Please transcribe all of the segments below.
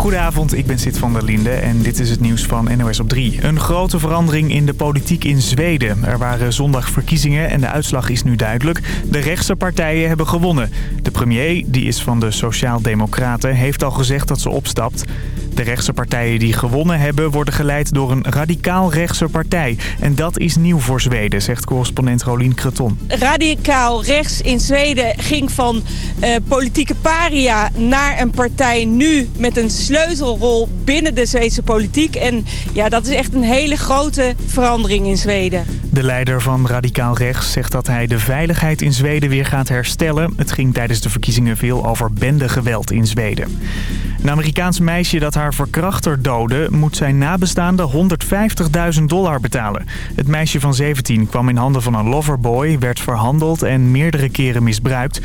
Goedenavond, ik ben Sid van der Linde en dit is het nieuws van NOS op 3. Een grote verandering in de politiek in Zweden. Er waren zondag verkiezingen en de uitslag is nu duidelijk. De rechtse partijen hebben gewonnen. De premier, die is van de Sociaal-Democraten, heeft al gezegd dat ze opstapt. De rechtse partijen die gewonnen hebben worden geleid door een radicaal rechtse partij. En dat is nieuw voor Zweden, zegt correspondent Rolien Kreton. Radicaal rechts in Zweden ging van uh, politieke paria naar een partij nu met een sleutelrol binnen de Zweedse politiek. En ja, dat is echt een hele grote verandering in Zweden. De leider van Radicaal Rechts zegt dat hij de veiligheid in Zweden weer gaat herstellen. Het ging tijdens de verkiezingen veel over bendegeweld in Zweden. Een Amerikaans meisje dat haar verkrachter doodde... moet zijn nabestaande 150.000 dollar betalen. Het meisje van 17 kwam in handen van een loverboy, werd verhandeld en meerdere keren misbruikt.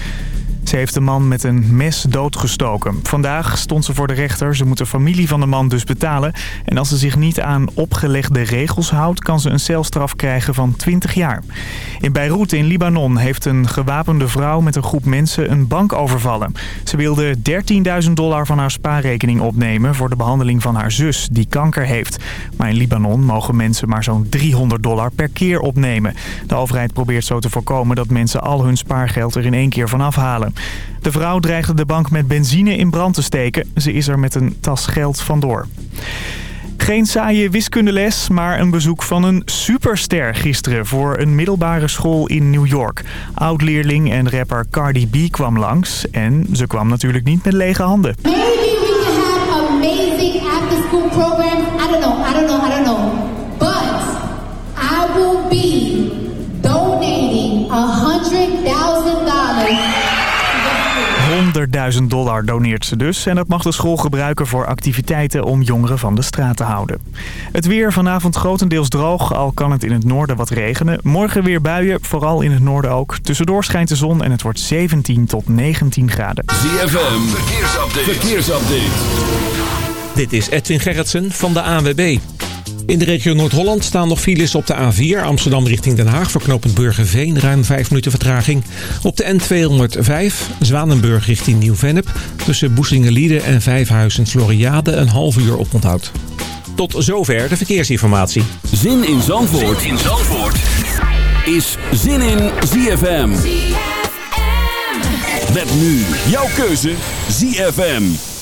Ze heeft de man met een mes doodgestoken. Vandaag stond ze voor de rechter. Ze moet de familie van de man dus betalen. En als ze zich niet aan opgelegde regels houdt... kan ze een celstraf krijgen van 20 jaar. In Beirut in Libanon heeft een gewapende vrouw met een groep mensen een bank overvallen. Ze wilde 13.000 dollar van haar spaarrekening opnemen... voor de behandeling van haar zus, die kanker heeft. Maar in Libanon mogen mensen maar zo'n 300 dollar per keer opnemen. De overheid probeert zo te voorkomen dat mensen al hun spaargeld er in één keer van afhalen. De vrouw dreigde de bank met benzine in brand te steken. Ze is er met een tas geld vandoor. Geen saaie wiskundeles, maar een bezoek van een superster gisteren voor een middelbare school in New York. Oud-leerling en rapper Cardi B kwam langs en ze kwam natuurlijk niet met lege handen. Maybe we have amazing after-school programs. I don't know, I don't know, I don't know. 100.000 dollar doneert ze dus. En dat mag de school gebruiken voor activiteiten om jongeren van de straat te houden. Het weer vanavond grotendeels droog, al kan het in het noorden wat regenen. Morgen weer buien, vooral in het noorden ook. Tussendoor schijnt de zon en het wordt 17 tot 19 graden. ZFM, verkeersupdate. verkeersupdate. Dit is Edwin Gerritsen van de ANWB. In de regio Noord-Holland staan nog files op de A4 Amsterdam richting Den Haag... voor knooppunt Burgerveen, ruim 5 minuten vertraging. Op de N205 Zwanenburg richting Nieuw-Vennep... tussen Boesingenlieden en Vijfhuizen Floriade een half uur op onthoud. Tot zover de verkeersinformatie. Zin in Zandvoort, zin in Zandvoort. is Zin in ZFM. ZFM. Met nu jouw keuze ZFM.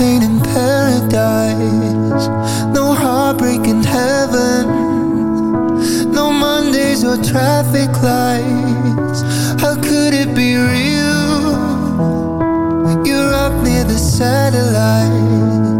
Pain in paradise. No heartbreak in heaven. No Mondays or traffic lights. How could it be real? You're up near the satellites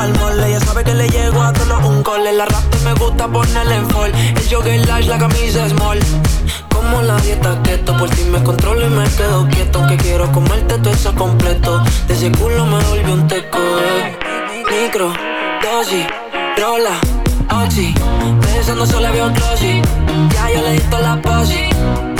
pa'l mall. Ella sabe que le llego a solo un call. El arrastre me gusta ponerle en fall. El jogger lash, la camisa small. Como la dieta keto, por ti me controlo y me quedo quieto. Aunque quiero comerte todo eso completo. De ese culo me volvió un teco. Eh. Micro, dosis, rola, oxi. Pensando solo veo glossy. Ya yo le di la posi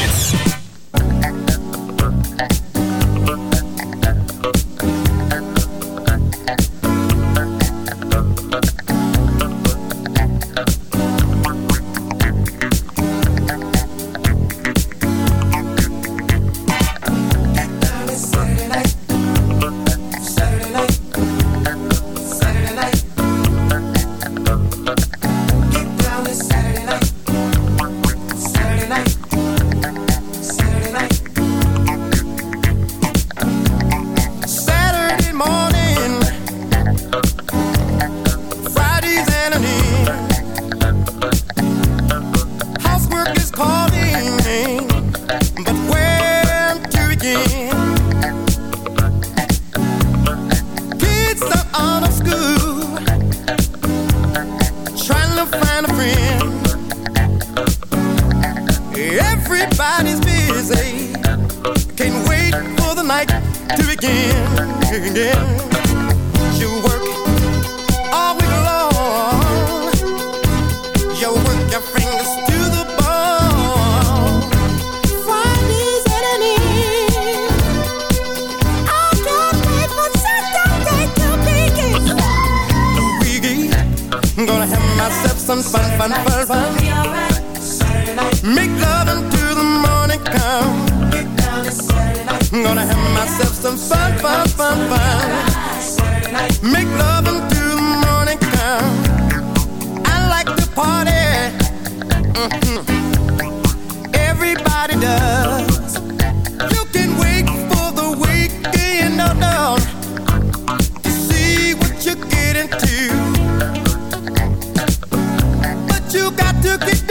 look at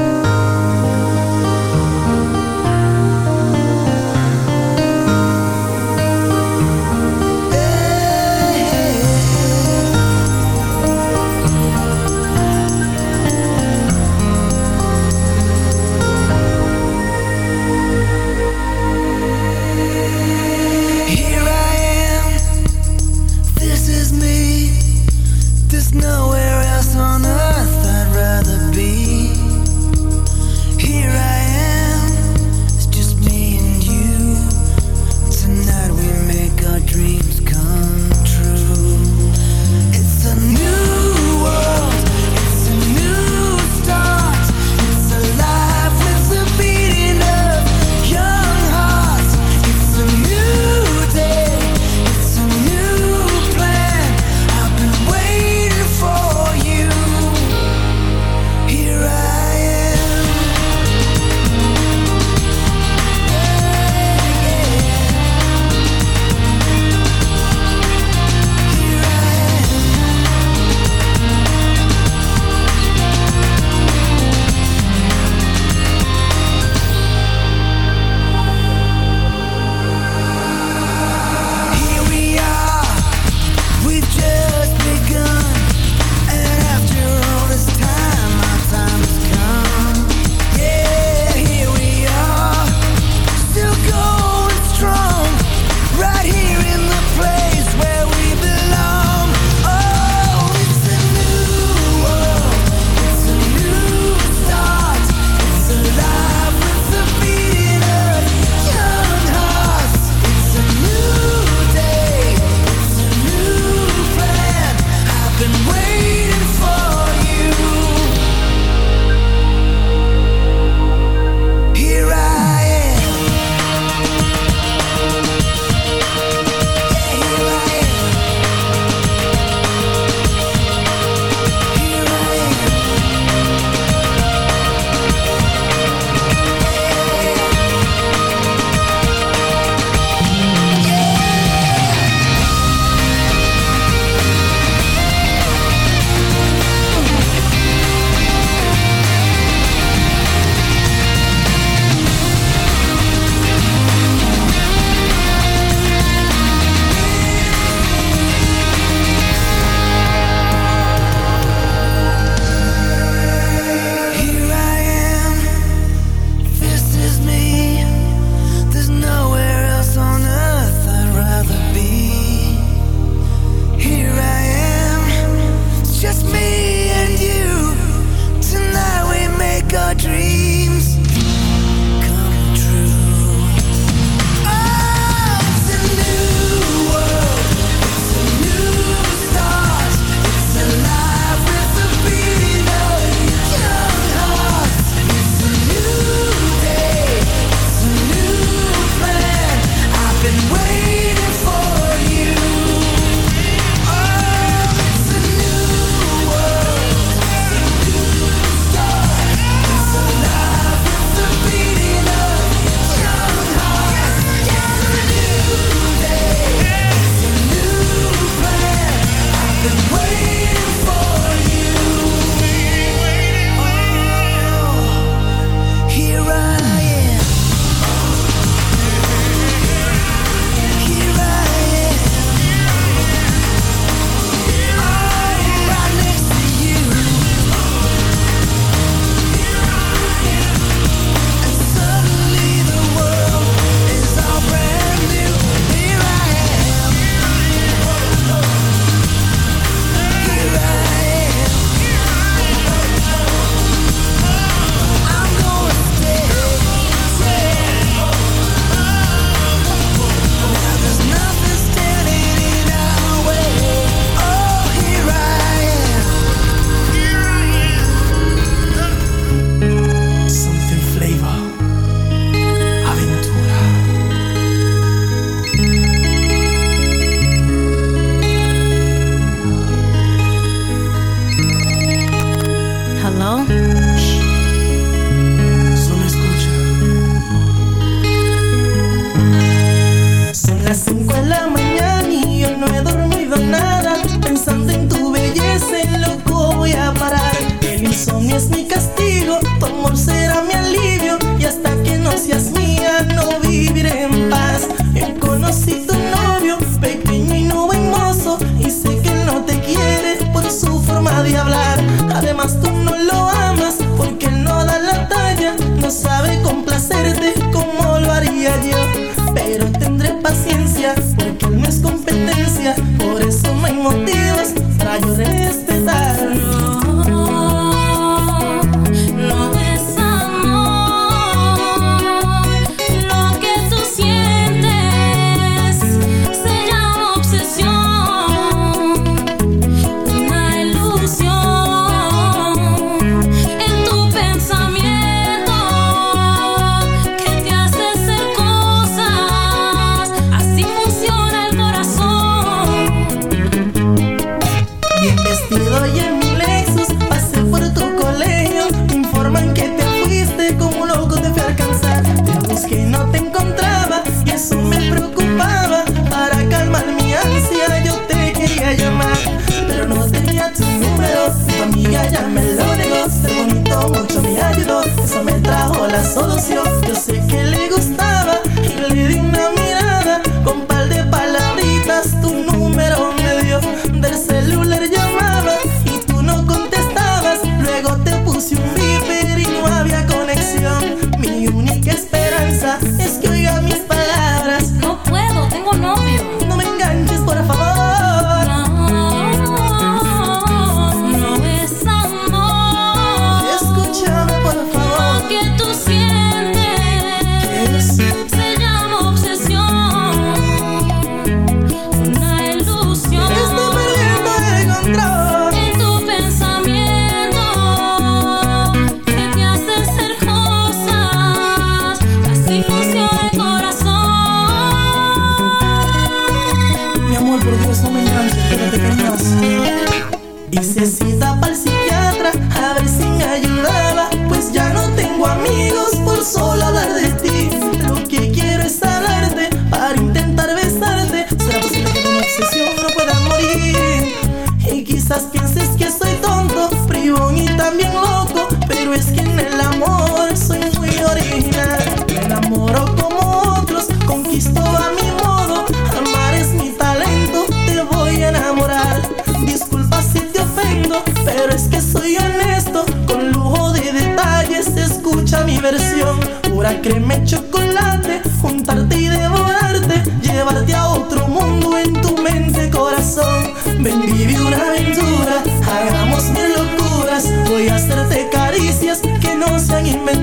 No.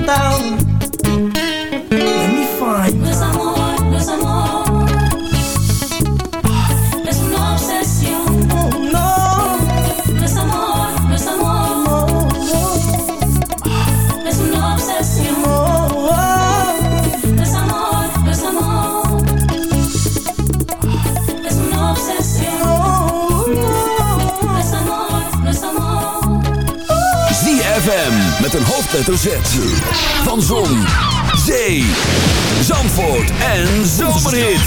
thousand. Van Zon, Zee, Zandvoort en Zomerhit.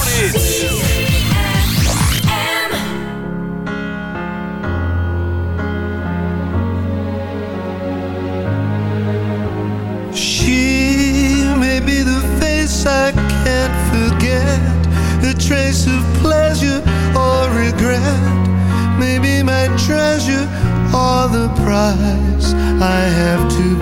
She may be the face I can't forget. The trace of pleasure or regret. Maybe my treasure or the price I have to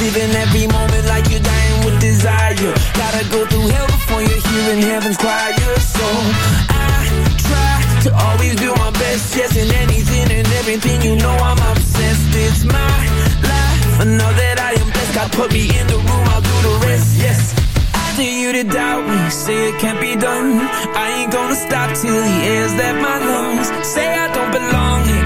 Living every moment like you're dying with desire. Gotta go through hell before you're hearing heaven's choir. So I try to always do my best, yes, in anything and everything. You know I'm obsessed. It's my life. I know that I am blessed. God put me in the room, I'll do the rest. Yes. Dare you to doubt me, say it can't be done. I ain't gonna stop till the air's left my lungs. Say I don't belong here,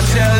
myself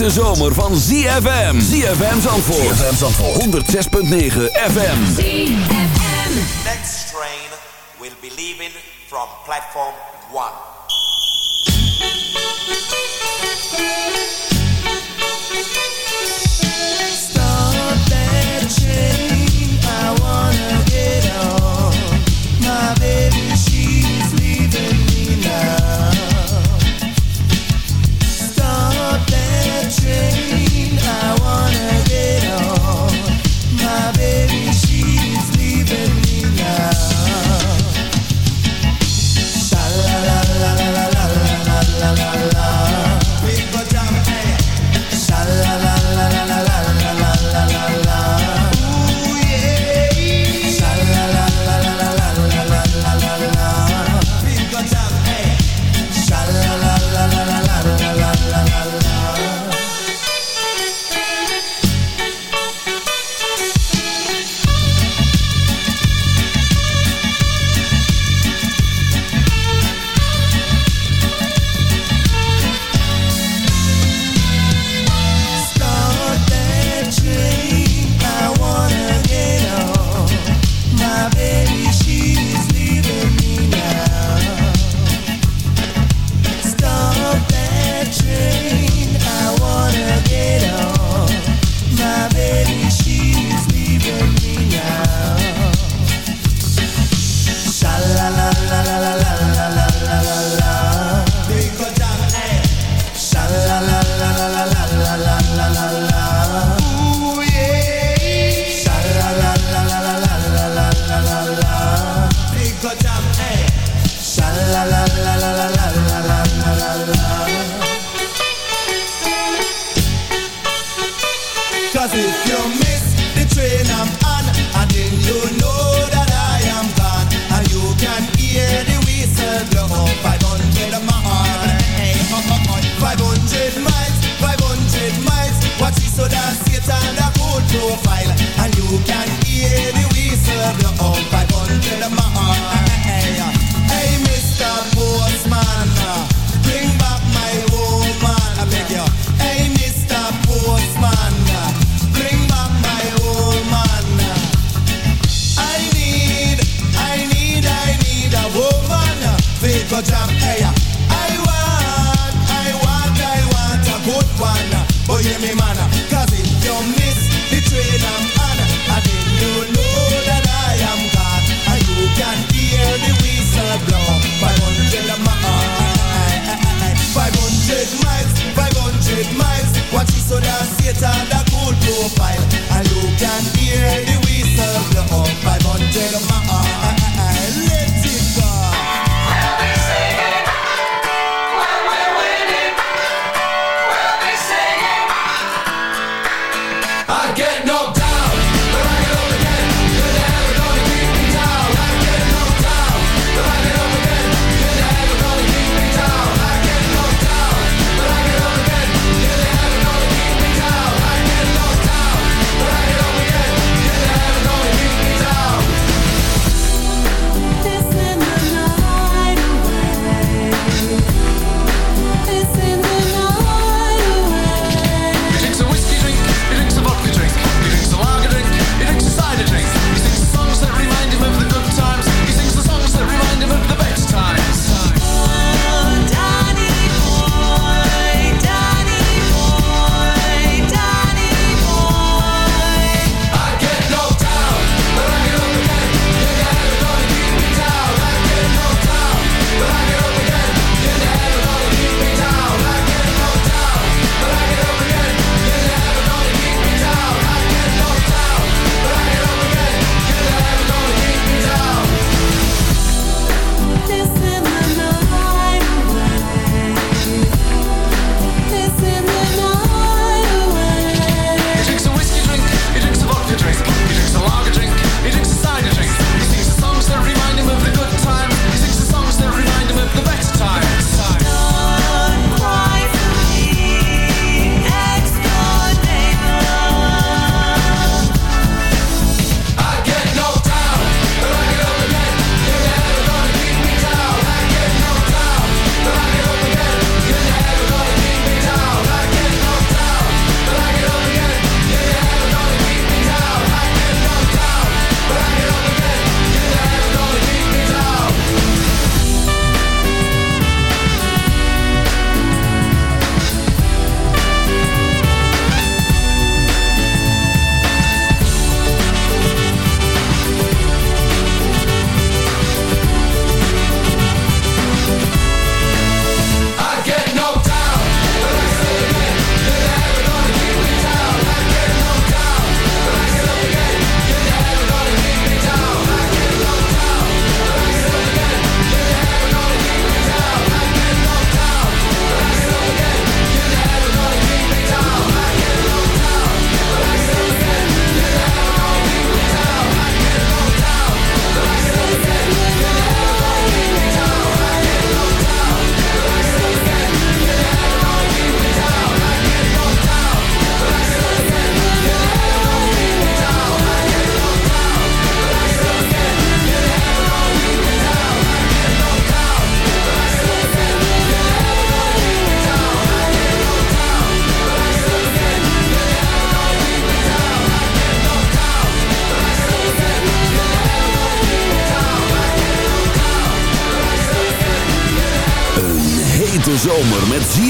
De zomer van ZFM. ZFM Zandvoort. ZFM Zandvoort. 106.9 FM. ZFM. Next train will be leaving from platform 1.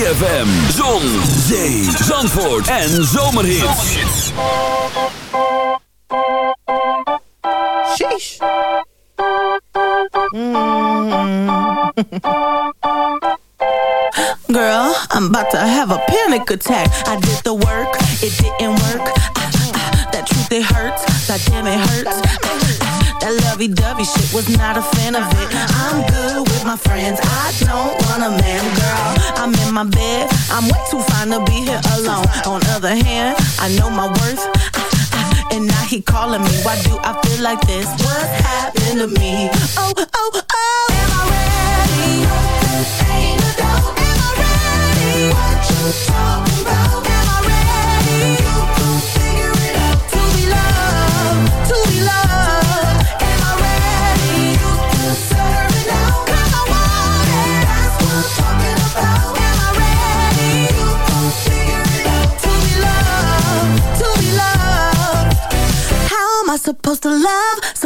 ZFM, Zon, Zee, Zandvoort en Sheesh. Mm. Girl, I'm about to have a panic attack. I did the work, it didn't work. Ah, ah, ah, that truth, it hurts. God damn, it hurts. That lovey-dovey shit was not a fan of it I'm good with my friends I don't want a man, girl I'm in my bed I'm way too fine to be here alone On other hand, I know my worth and now he calling me. Why do I feel like this? What happened to me? Oh,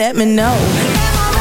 Let me know.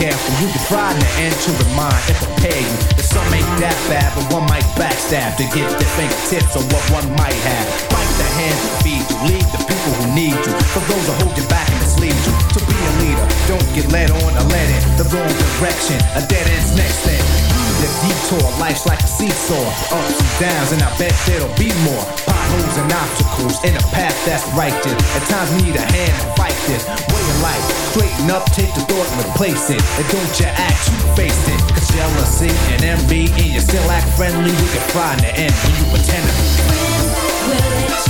careful. You can try to enter the mind if a pagan. But some ain't that bad, but one might backstab to get their fingertips on what one might have. Fight the hands that feed you, lead the people who need you. For those who hold you back in the mislead you. To be a leader, don't get led on or led in the wrong direction. A dead end's next thing. The detour, life's like a seesaw. Ups and downs, and I bet there'll be more. Potholes and obstacles in a path that's righteous. At times need a hand to fight this. Way of life, straighten up, take the thought and replace it. And don't you act, you face it. Cause jealousy and envy, and you still act friendly, you can find the end when you pretend to be. kiss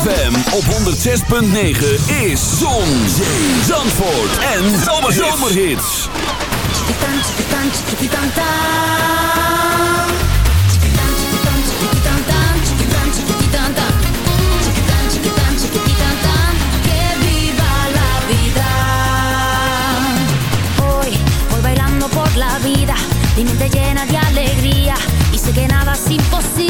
ZFM op 106.9 is Zon, Zee, Zandvoort en Zomerhits. Hoy voy bailando por la vida, mi mente llena de alegría y sé que nada es imposible.